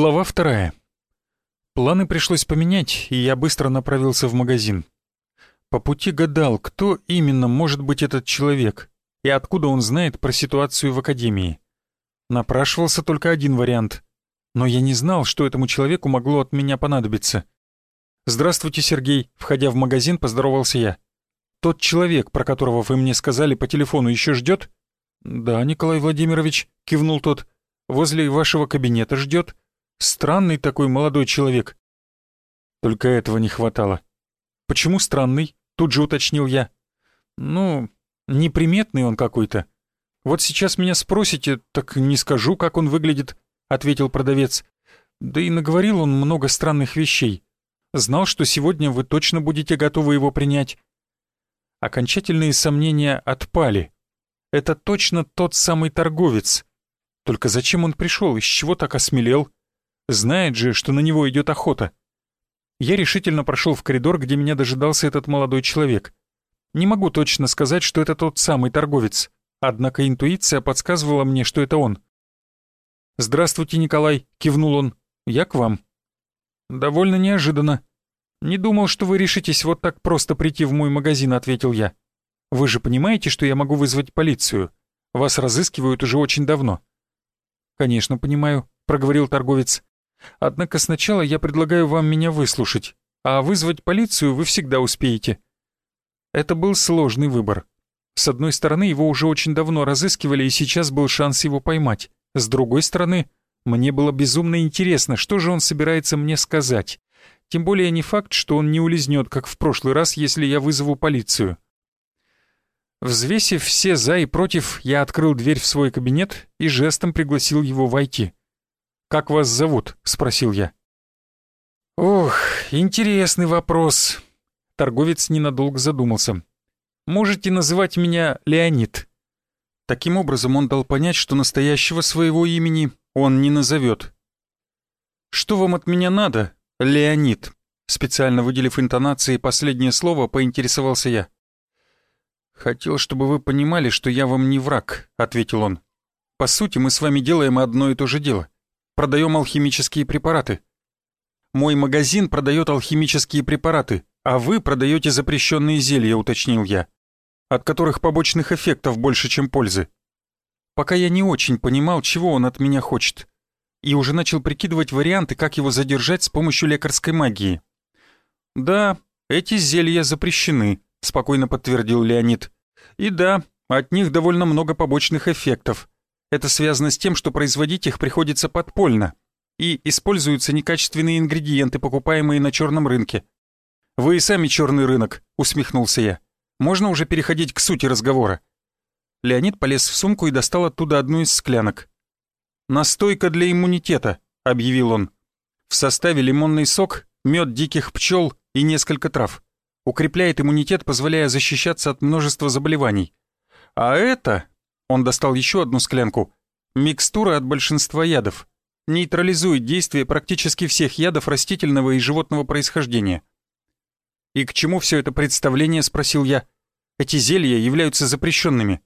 Глава вторая. Планы пришлось поменять, и я быстро направился в магазин. По пути гадал, кто именно может быть этот человек, и откуда он знает про ситуацию в академии. Напрашивался только один вариант, но я не знал, что этому человеку могло от меня понадобиться. «Здравствуйте, Сергей», — входя в магазин, поздоровался я. «Тот человек, про которого вы мне сказали по телефону, еще ждет?» «Да, Николай Владимирович», — кивнул тот. «Возле вашего кабинета ждет. Странный такой молодой человек. Только этого не хватало. Почему странный? Тут же уточнил я. Ну, неприметный он какой-то. Вот сейчас меня спросите, так не скажу, как он выглядит, ответил продавец. Да и наговорил он много странных вещей. Знал, что сегодня вы точно будете готовы его принять. Окончательные сомнения отпали. Это точно тот самый торговец. Только зачем он пришел, из чего так осмелел? Знает же, что на него идет охота. Я решительно прошел в коридор, где меня дожидался этот молодой человек. Не могу точно сказать, что это тот самый торговец, однако интуиция подсказывала мне, что это он. «Здравствуйте, Николай», — кивнул он. «Я к вам». «Довольно неожиданно. Не думал, что вы решитесь вот так просто прийти в мой магазин», — ответил я. «Вы же понимаете, что я могу вызвать полицию? Вас разыскивают уже очень давно». «Конечно, понимаю», — проговорил торговец. Однако сначала я предлагаю вам меня выслушать, а вызвать полицию вы всегда успеете». Это был сложный выбор. С одной стороны, его уже очень давно разыскивали, и сейчас был шанс его поймать. С другой стороны, мне было безумно интересно, что же он собирается мне сказать. Тем более не факт, что он не улизнет, как в прошлый раз, если я вызову полицию. Взвесив все «за» и «против», я открыл дверь в свой кабинет и жестом пригласил его войти. «Как вас зовут?» — спросил я. «Ох, интересный вопрос». Торговец ненадолго задумался. «Можете называть меня Леонид». Таким образом он дал понять, что настоящего своего имени он не назовет. «Что вам от меня надо, Леонид?» Специально выделив интонации последнее слово, поинтересовался я. «Хотел, чтобы вы понимали, что я вам не враг», — ответил он. «По сути, мы с вами делаем одно и то же дело продаем алхимические препараты. Мой магазин продает алхимические препараты, а вы продаете запрещенные зелья, уточнил я, от которых побочных эффектов больше, чем пользы. Пока я не очень понимал, чего он от меня хочет, и уже начал прикидывать варианты, как его задержать с помощью лекарской магии. «Да, эти зелья запрещены», — спокойно подтвердил Леонид. «И да, от них довольно много побочных эффектов. Это связано с тем, что производить их приходится подпольно и используются некачественные ингредиенты, покупаемые на черном рынке. «Вы и сами черный рынок», — усмехнулся я. «Можно уже переходить к сути разговора?» Леонид полез в сумку и достал оттуда одну из склянок. «Настойка для иммунитета», — объявил он. «В составе лимонный сок, мед диких пчел и несколько трав. Укрепляет иммунитет, позволяя защищаться от множества заболеваний. А это он достал еще одну склянку. Микстура от большинства ядов. Нейтрализует действие практически всех ядов растительного и животного происхождения. «И к чему все это представление?» — спросил я. «Эти зелья являются запрещенными».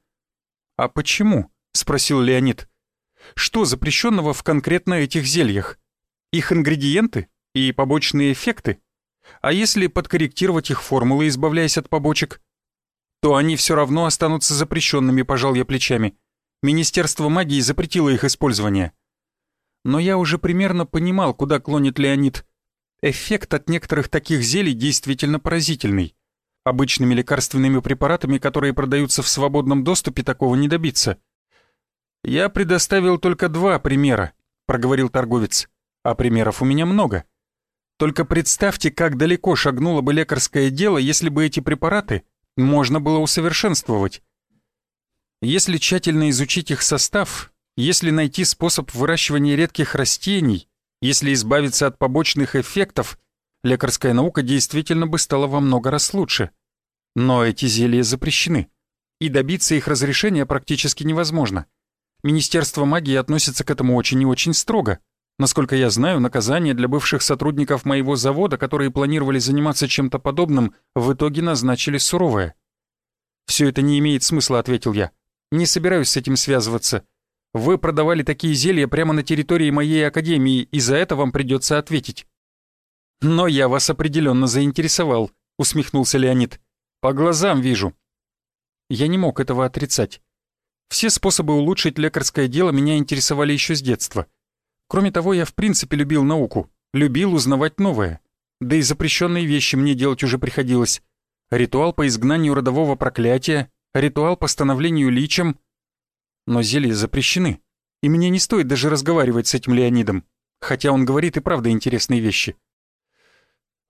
«А почему?» — спросил Леонид. «Что запрещенного в конкретно этих зельях? Их ингредиенты и побочные эффекты? А если подкорректировать их формулы, избавляясь от побочек?» То они все равно останутся запрещенными, пожал я плечами. Министерство магии запретило их использование. Но я уже примерно понимал, куда клонит Леонид. Эффект от некоторых таких зелий действительно поразительный. Обычными лекарственными препаратами, которые продаются в свободном доступе, такого не добиться. «Я предоставил только два примера», — проговорил торговец. «А примеров у меня много. Только представьте, как далеко шагнуло бы лекарское дело, если бы эти препараты можно было усовершенствовать. Если тщательно изучить их состав, если найти способ выращивания редких растений, если избавиться от побочных эффектов, лекарская наука действительно бы стала во много раз лучше. Но эти зелья запрещены, и добиться их разрешения практически невозможно. Министерство магии относится к этому очень и очень строго, Насколько я знаю, наказание для бывших сотрудников моего завода, которые планировали заниматься чем-то подобным, в итоге назначили суровое. «Все это не имеет смысла», — ответил я. «Не собираюсь с этим связываться. Вы продавали такие зелья прямо на территории моей академии, и за это вам придется ответить». «Но я вас определенно заинтересовал», — усмехнулся Леонид. «По глазам вижу». Я не мог этого отрицать. Все способы улучшить лекарское дело меня интересовали еще с детства. Кроме того, я в принципе любил науку, любил узнавать новое. Да и запрещенные вещи мне делать уже приходилось. Ритуал по изгнанию родового проклятия, ритуал по становлению личем. Но зелья запрещены, и мне не стоит даже разговаривать с этим Леонидом, хотя он говорит и правда интересные вещи.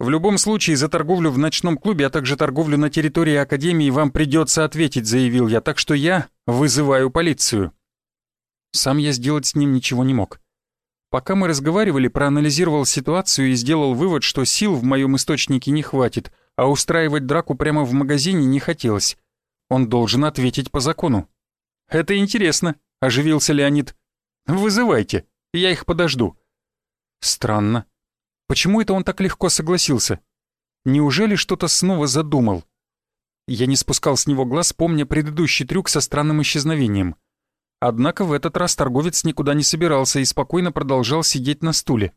В любом случае, за торговлю в ночном клубе, а также торговлю на территории Академии вам придется ответить, заявил я, так что я вызываю полицию. Сам я сделать с ним ничего не мог. Пока мы разговаривали, проанализировал ситуацию и сделал вывод, что сил в моем источнике не хватит, а устраивать драку прямо в магазине не хотелось. Он должен ответить по закону. «Это интересно», — оживился Леонид. «Вызывайте, я их подожду». Странно. Почему это он так легко согласился? Неужели что-то снова задумал? Я не спускал с него глаз, помня предыдущий трюк со странным исчезновением. Однако в этот раз торговец никуда не собирался и спокойно продолжал сидеть на стуле.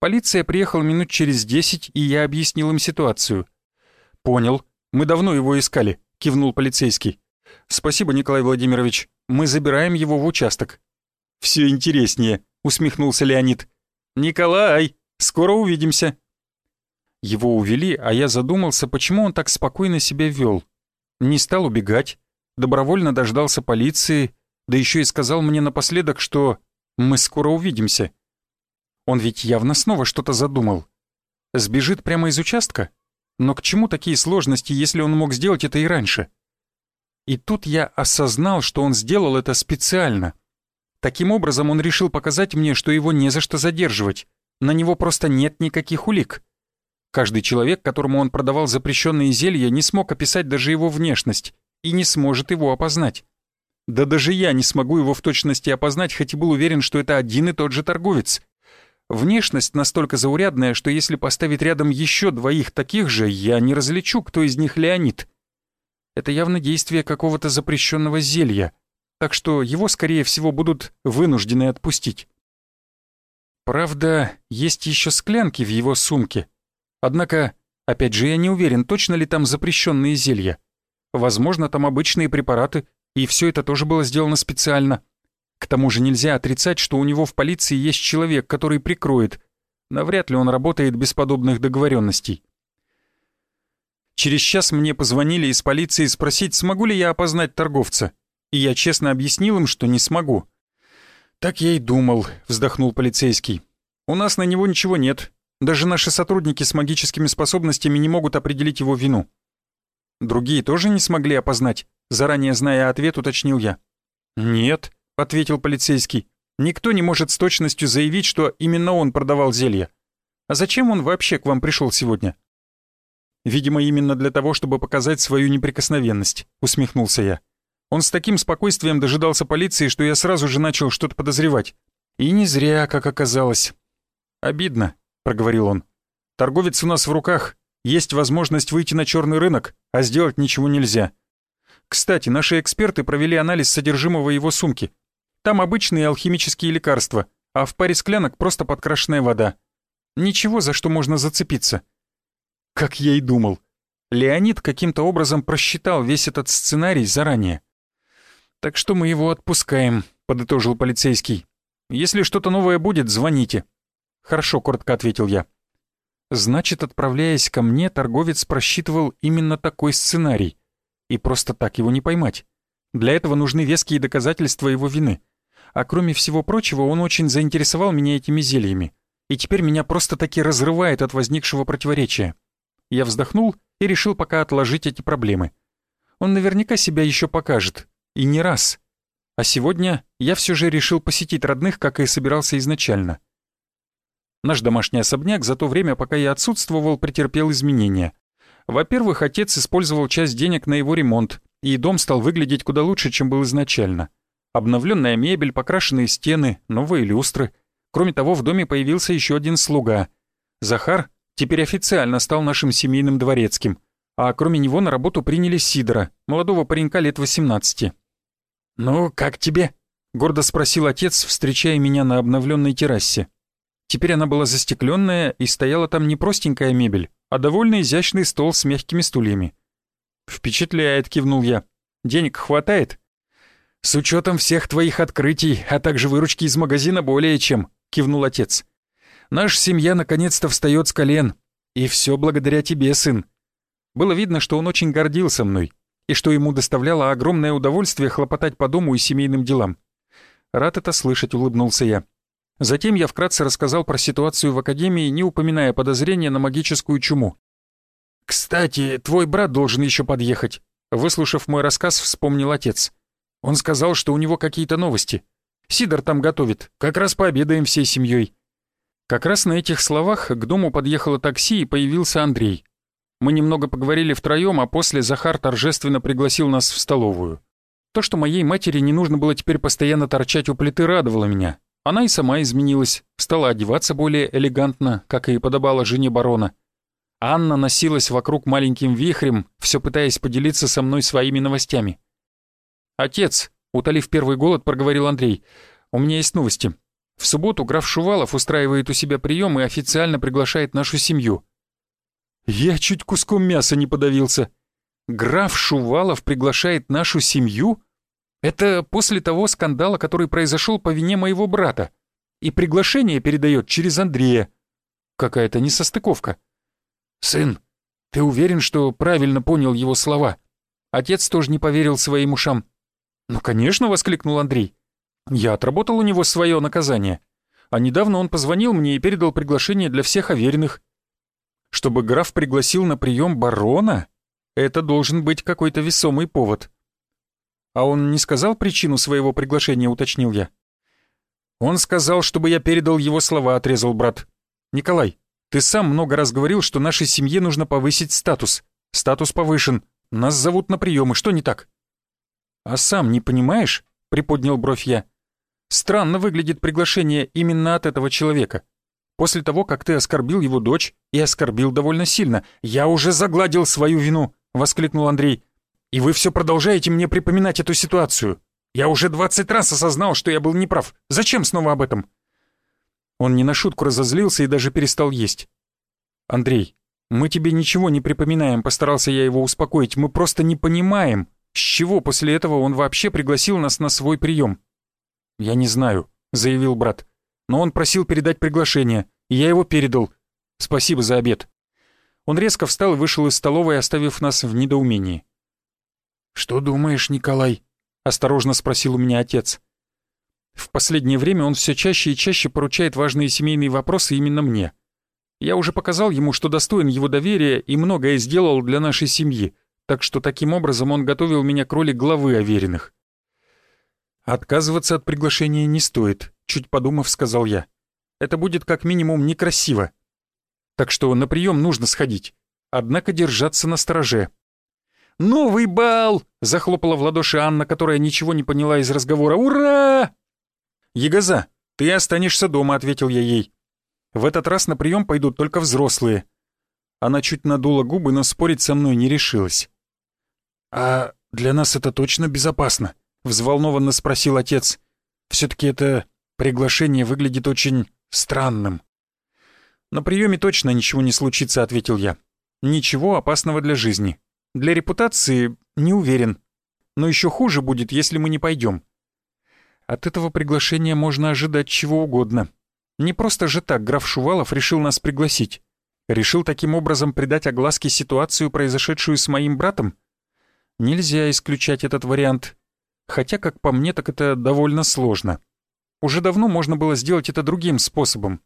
Полиция приехала минут через десять, и я объяснил им ситуацию. «Понял. Мы давно его искали», — кивнул полицейский. «Спасибо, Николай Владимирович. Мы забираем его в участок». «Все интереснее», — усмехнулся Леонид. «Николай, скоро увидимся». Его увели, а я задумался, почему он так спокойно себя вел. Не стал убегать, добровольно дождался полиции, да еще и сказал мне напоследок, что мы скоро увидимся. Он ведь явно снова что-то задумал. Сбежит прямо из участка? Но к чему такие сложности, если он мог сделать это и раньше? И тут я осознал, что он сделал это специально. Таким образом он решил показать мне, что его не за что задерживать. На него просто нет никаких улик. Каждый человек, которому он продавал запрещенные зелья, не смог описать даже его внешность и не сможет его опознать. Да даже я не смогу его в точности опознать, хоть и был уверен, что это один и тот же торговец. Внешность настолько заурядная, что если поставить рядом еще двоих таких же, я не различу, кто из них Леонид. Это явно действие какого-то запрещенного зелья, так что его, скорее всего, будут вынуждены отпустить. Правда, есть еще склянки в его сумке. Однако, опять же, я не уверен, точно ли там запрещенные зелья. Возможно, там обычные препараты, и все это тоже было сделано специально. К тому же нельзя отрицать, что у него в полиции есть человек, который прикроет. Навряд ли он работает без подобных договоренностей. Через час мне позвонили из полиции спросить, смогу ли я опознать торговца. И я честно объяснил им, что не смогу. «Так я и думал», — вздохнул полицейский. «У нас на него ничего нет. Даже наши сотрудники с магическими способностями не могут определить его вину». Другие тоже не смогли опознать. Заранее зная ответ, уточнил я. «Нет», — ответил полицейский. «Никто не может с точностью заявить, что именно он продавал зелья. А зачем он вообще к вам пришел сегодня?» «Видимо, именно для того, чтобы показать свою неприкосновенность», — усмехнулся я. Он с таким спокойствием дожидался полиции, что я сразу же начал что-то подозревать. И не зря, как оказалось. «Обидно», — проговорил он. «Торговец у нас в руках, есть возможность выйти на черный рынок, а сделать ничего нельзя. Кстати, наши эксперты провели анализ содержимого его сумки. Там обычные алхимические лекарства, а в паре склянок просто подкрашенная вода. Ничего, за что можно зацепиться. Как я и думал. Леонид каким-то образом просчитал весь этот сценарий заранее. «Так что мы его отпускаем», — подытожил полицейский. «Если что-то новое будет, звоните». «Хорошо», — коротко ответил я. Значит, отправляясь ко мне, торговец просчитывал именно такой сценарий и просто так его не поймать. Для этого нужны веские доказательства его вины. А кроме всего прочего, он очень заинтересовал меня этими зельями. И теперь меня просто-таки разрывает от возникшего противоречия. Я вздохнул и решил пока отложить эти проблемы. Он наверняка себя еще покажет. И не раз. А сегодня я все же решил посетить родных, как и собирался изначально. Наш домашний особняк за то время, пока я отсутствовал, претерпел изменения. Во-первых, отец использовал часть денег на его ремонт, и дом стал выглядеть куда лучше, чем был изначально. Обновленная мебель, покрашенные стены, новые люстры. Кроме того, в доме появился еще один слуга. Захар теперь официально стал нашим семейным дворецким, а кроме него на работу приняли Сидора, молодого паренька лет 18. «Ну, как тебе?» — гордо спросил отец, встречая меня на обновленной террасе. Теперь она была застекленная и стояла там не простенькая мебель, а довольно изящный стол с мягкими стульями. «Впечатляет», — кивнул я. «Денег хватает?» «С учетом всех твоих открытий, а также выручки из магазина более чем», — кивнул отец. «Наша семья наконец-то встает с колен. И все благодаря тебе, сын». Было видно, что он очень гордился мной и что ему доставляло огромное удовольствие хлопотать по дому и семейным делам. «Рад это слышать», — улыбнулся я. Затем я вкратце рассказал про ситуацию в Академии, не упоминая подозрения на магическую чуму. «Кстати, твой брат должен еще подъехать», — выслушав мой рассказ, вспомнил отец. Он сказал, что у него какие-то новости. Сидор там готовит. Как раз пообедаем всей семьей. Как раз на этих словах к дому подъехало такси и появился Андрей. Мы немного поговорили втроем, а после Захар торжественно пригласил нас в столовую. То, что моей матери не нужно было теперь постоянно торчать у плиты, радовало меня. Она и сама изменилась, стала одеваться более элегантно, как и подобало жене барона. Анна носилась вокруг маленьким вихрем, все пытаясь поделиться со мной своими новостями. «Отец», — утолив первый голод, проговорил Андрей, — «у меня есть новости. В субботу граф Шувалов устраивает у себя прием и официально приглашает нашу семью». Я чуть куском мяса не подавился. Граф Шувалов приглашает нашу семью? Это после того скандала, который произошел по вине моего брата. И приглашение передает через Андрея. Какая-то несостыковка. «Сын, ты уверен, что правильно понял его слова?» Отец тоже не поверил своим ушам. «Ну, конечно», — воскликнул Андрей. «Я отработал у него свое наказание. А недавно он позвонил мне и передал приглашение для всех оверенных. Чтобы граф пригласил на прием барона? Это должен быть какой-то весомый повод». «А он не сказал причину своего приглашения», — уточнил я. «Он сказал, чтобы я передал его слова», — отрезал брат. «Николай, ты сам много раз говорил, что нашей семье нужно повысить статус. Статус повышен. Нас зовут на приемы. Что не так?» «А сам не понимаешь?» — приподнял бровь я. «Странно выглядит приглашение именно от этого человека. После того, как ты оскорбил его дочь, и оскорбил довольно сильно, я уже загладил свою вину», — воскликнул Андрей. «И вы все продолжаете мне припоминать эту ситуацию. Я уже двадцать раз осознал, что я был неправ. Зачем снова об этом?» Он не на шутку разозлился и даже перестал есть. «Андрей, мы тебе ничего не припоминаем», — постарался я его успокоить. «Мы просто не понимаем, с чего после этого он вообще пригласил нас на свой прием?» «Я не знаю», — заявил брат. «Но он просил передать приглашение, и я его передал. Спасибо за обед». Он резко встал и вышел из столовой, оставив нас в недоумении. «Что думаешь, Николай?» — осторожно спросил у меня отец. В последнее время он все чаще и чаще поручает важные семейные вопросы именно мне. Я уже показал ему, что достоин его доверия и многое сделал для нашей семьи, так что таким образом он готовил меня к роли главы Авериных. «Отказываться от приглашения не стоит», — чуть подумав, сказал я. «Это будет как минимум некрасиво. Так что на прием нужно сходить, однако держаться на стороже». «Новый бал!» — захлопала в ладоши Анна, которая ничего не поняла из разговора. «Ура!» «Егоза, ты останешься дома», — ответил я ей. «В этот раз на прием пойдут только взрослые». Она чуть надула губы, но спорить со мной не решилась. «А для нас это точно безопасно?» — взволнованно спросил отец. «Все-таки это приглашение выглядит очень странным». «На приеме точно ничего не случится», — ответил я. «Ничего опасного для жизни. Для репутации не уверен. Но еще хуже будет, если мы не пойдем. От этого приглашения можно ожидать чего угодно. Не просто же так граф Шувалов решил нас пригласить. Решил таким образом придать огласке ситуацию, произошедшую с моим братом? Нельзя исключать этот вариант. Хотя, как по мне, так это довольно сложно. Уже давно можно было сделать это другим способом.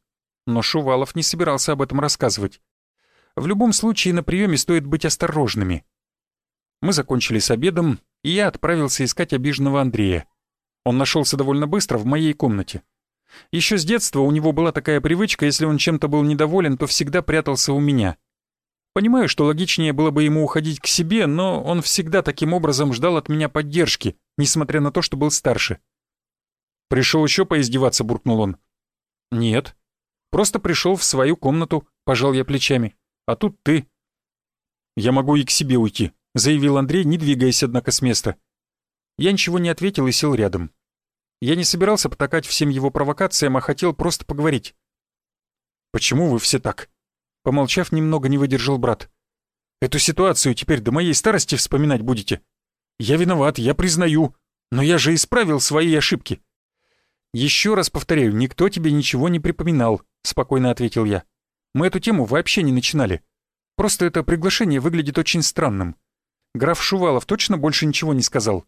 Но Шувалов не собирался об этом рассказывать. В любом случае, на приеме стоит быть осторожными. Мы закончили с обедом, и я отправился искать обиженного Андрея. Он нашелся довольно быстро в моей комнате. Еще с детства у него была такая привычка, если он чем-то был недоволен, то всегда прятался у меня. Понимаю, что логичнее было бы ему уходить к себе, но он всегда таким образом ждал от меня поддержки, несмотря на то, что был старше. «Пришел еще поиздеваться», — буркнул он. «Нет. Просто пришел в свою комнату», — пожал я плечами. «А тут ты». «Я могу и к себе уйти», — заявил Андрей, не двигаясь, однако, с места. Я ничего не ответил и сел рядом. Я не собирался потакать всем его провокациям, а хотел просто поговорить. «Почему вы все так?» Помолчав, немного не выдержал брат. «Эту ситуацию теперь до моей старости вспоминать будете? Я виноват, я признаю, но я же исправил свои ошибки». «Еще раз повторяю, никто тебе ничего не припоминал», — спокойно ответил я. «Мы эту тему вообще не начинали. Просто это приглашение выглядит очень странным. Граф Шувалов точно больше ничего не сказал?»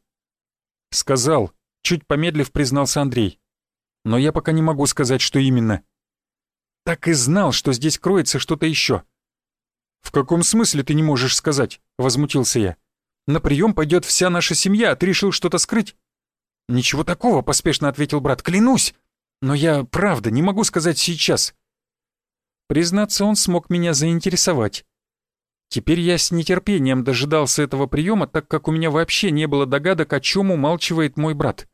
«Сказал», — чуть помедлив признался Андрей. «Но я пока не могу сказать, что именно». «Так и знал, что здесь кроется что-то еще». «В каком смысле ты не можешь сказать?» — возмутился я. «На прием пойдет вся наша семья, а ты решил что-то скрыть?» «Ничего такого», — поспешно ответил брат, — «клянусь! Но я, правда, не могу сказать сейчас». Признаться, он смог меня заинтересовать. Теперь я с нетерпением дожидался этого приема, так как у меня вообще не было догадок, о чем умалчивает мой брат.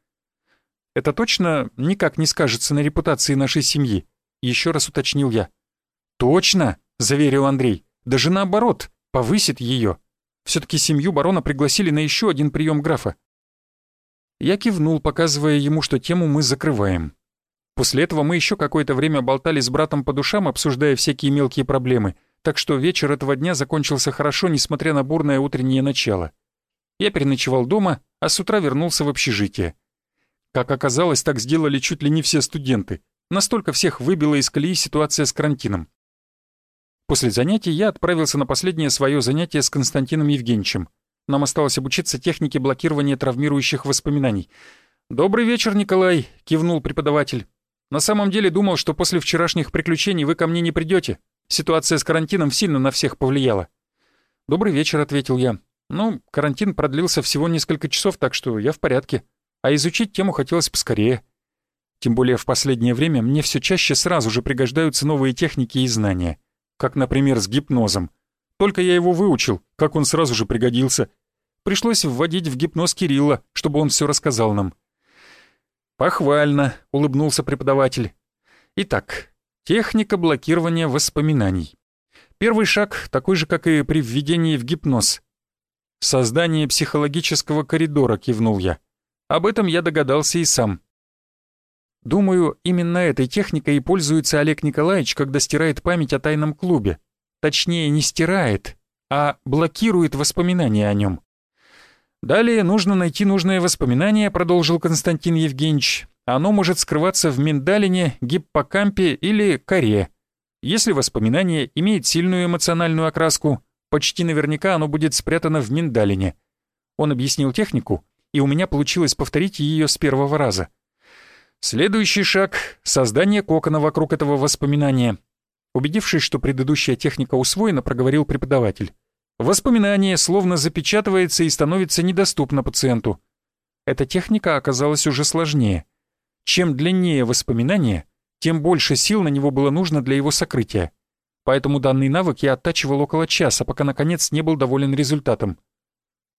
Это точно никак не скажется на репутации нашей семьи, еще раз уточнил я. Точно, заверил Андрей, даже наоборот, повысит ее. Все-таки семью барона пригласили на еще один прием графа. Я кивнул, показывая ему, что тему мы закрываем. После этого мы еще какое-то время болтали с братом по душам, обсуждая всякие мелкие проблемы, так что вечер этого дня закончился хорошо, несмотря на бурное утреннее начало. Я переночевал дома, а с утра вернулся в общежитие. Как оказалось, так сделали чуть ли не все студенты. Настолько всех выбила из колеи ситуация с карантином. После занятий я отправился на последнее свое занятие с Константином Евгеньевичем. Нам осталось обучиться технике блокирования травмирующих воспоминаний. «Добрый вечер, Николай», — кивнул преподаватель. «На самом деле думал, что после вчерашних приключений вы ко мне не придете. Ситуация с карантином сильно на всех повлияла». «Добрый вечер», — ответил я. «Ну, карантин продлился всего несколько часов, так что я в порядке. А изучить тему хотелось поскорее. Тем более в последнее время мне все чаще сразу же пригождаются новые техники и знания. Как, например, с гипнозом. Только я его выучил, как он сразу же пригодился. Пришлось вводить в гипноз Кирилла, чтобы он все рассказал нам. «Похвально», — улыбнулся преподаватель. «Итак, техника блокирования воспоминаний. Первый шаг такой же, как и при введении в гипноз. Создание психологического коридора, кивнул я. Об этом я догадался и сам. Думаю, именно этой техникой и пользуется Олег Николаевич, когда стирает память о тайном клубе. Точнее, не стирает, а блокирует воспоминания о нем. Далее нужно найти нужное воспоминание, продолжил Константин Евгеньевич. Оно может скрываться в миндалине, гиппокампе или коре. Если воспоминание имеет сильную эмоциональную окраску, почти наверняка оно будет спрятано в миндалине. Он объяснил технику, и у меня получилось повторить ее с первого раза. Следующий шаг — создание кокона вокруг этого воспоминания. Убедившись, что предыдущая техника усвоена, проговорил преподаватель. Воспоминание словно запечатывается и становится недоступно пациенту. Эта техника оказалась уже сложнее. Чем длиннее воспоминание, тем больше сил на него было нужно для его сокрытия. Поэтому данный навык я оттачивал около часа, пока наконец не был доволен результатом.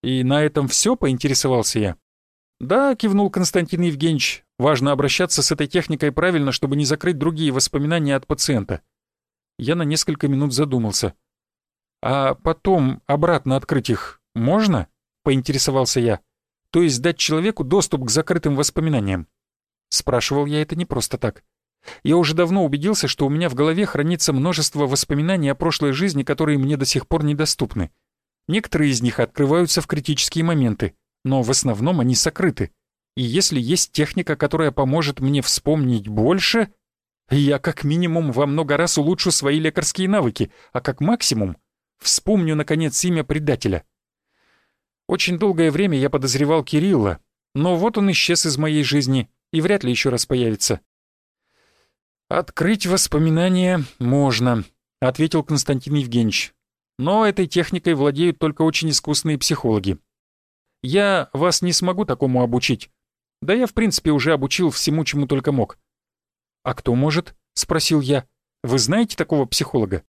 «И на этом все?» — поинтересовался я. «Да», — кивнул Константин Евгеньевич, — «важно обращаться с этой техникой правильно, чтобы не закрыть другие воспоминания от пациента. Я на несколько минут задумался. «А потом обратно открыть их можно?» — поинтересовался я. «То есть дать человеку доступ к закрытым воспоминаниям?» Спрашивал я это не просто так. Я уже давно убедился, что у меня в голове хранится множество воспоминаний о прошлой жизни, которые мне до сих пор недоступны. Некоторые из них открываются в критические моменты, но в основном они сокрыты. И если есть техника, которая поможет мне вспомнить больше, я как минимум во много раз улучшу свои лекарские навыки, а как максимум вспомню, наконец, имя предателя. Очень долгое время я подозревал Кирилла, но вот он исчез из моей жизни и вряд ли еще раз появится. «Открыть воспоминания можно», — ответил Константин Евгеньевич. «Но этой техникой владеют только очень искусные психологи. Я вас не смогу такому обучить. Да я, в принципе, уже обучил всему, чему только мог. «А кто может?» — спросил я. «Вы знаете такого психолога?»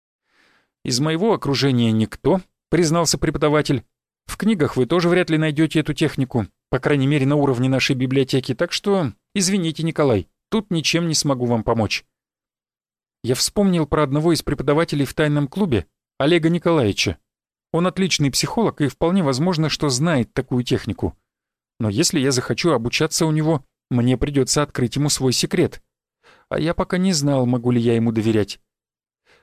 «Из моего окружения никто», — признался преподаватель. «В книгах вы тоже вряд ли найдете эту технику, по крайней мере на уровне нашей библиотеки, так что, извините, Николай, тут ничем не смогу вам помочь». Я вспомнил про одного из преподавателей в тайном клубе, Олега Николаевича. Он отличный психолог и вполне возможно, что знает такую технику. Но если я захочу обучаться у него, мне придется открыть ему свой секрет. А я пока не знал, могу ли я ему доверять.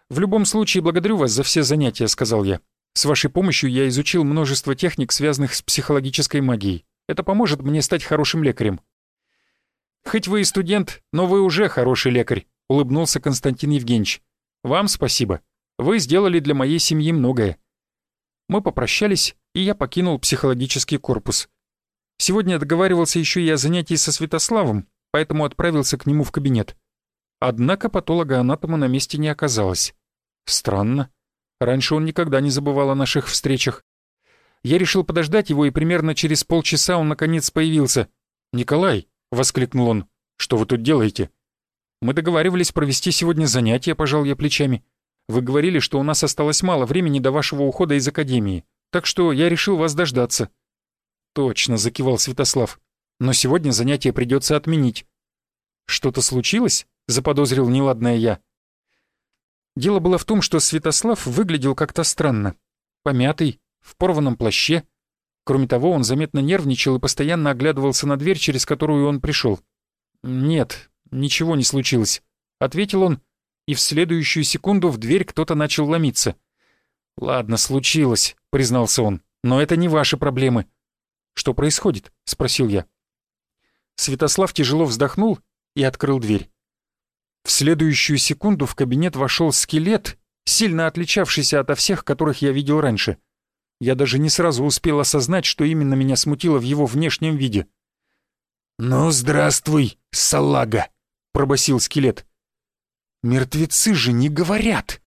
«В любом случае, благодарю вас за все занятия», — сказал я. «С вашей помощью я изучил множество техник, связанных с психологической магией. Это поможет мне стать хорошим лекарем». «Хоть вы и студент, но вы уже хороший лекарь», — улыбнулся Константин Евгеньевич. «Вам спасибо. Вы сделали для моей семьи многое». Мы попрощались, и я покинул психологический корпус. Сегодня договаривался еще и о занятии со Святославом, поэтому отправился к нему в кабинет. Однако патолога-анатома на месте не оказалось. Странно. Раньше он никогда не забывал о наших встречах. Я решил подождать его, и примерно через полчаса он наконец появился. «Николай!» — воскликнул он. «Что вы тут делаете?» «Мы договаривались провести сегодня занятия», — пожал я плечами. «Вы говорили, что у нас осталось мало времени до вашего ухода из академии, так что я решил вас дождаться». «Точно», — закивал Святослав. «Но сегодня занятие придется отменить». «Что-то случилось?» — заподозрил неладное я. Дело было в том, что Святослав выглядел как-то странно. Помятый, в порванном плаще. Кроме того, он заметно нервничал и постоянно оглядывался на дверь, через которую он пришел. «Нет, ничего не случилось», — ответил он, и в следующую секунду в дверь кто-то начал ломиться. «Ладно, случилось», — признался он, — «но это не ваши проблемы». «Что происходит?» — спросил я. Святослав тяжело вздохнул и открыл дверь. В следующую секунду в кабинет вошел скелет, сильно отличавшийся от всех, которых я видел раньше. Я даже не сразу успел осознать, что именно меня смутило в его внешнем виде. «Ну, здравствуй, салага!» — пробасил скелет. «Мертвецы же не говорят!»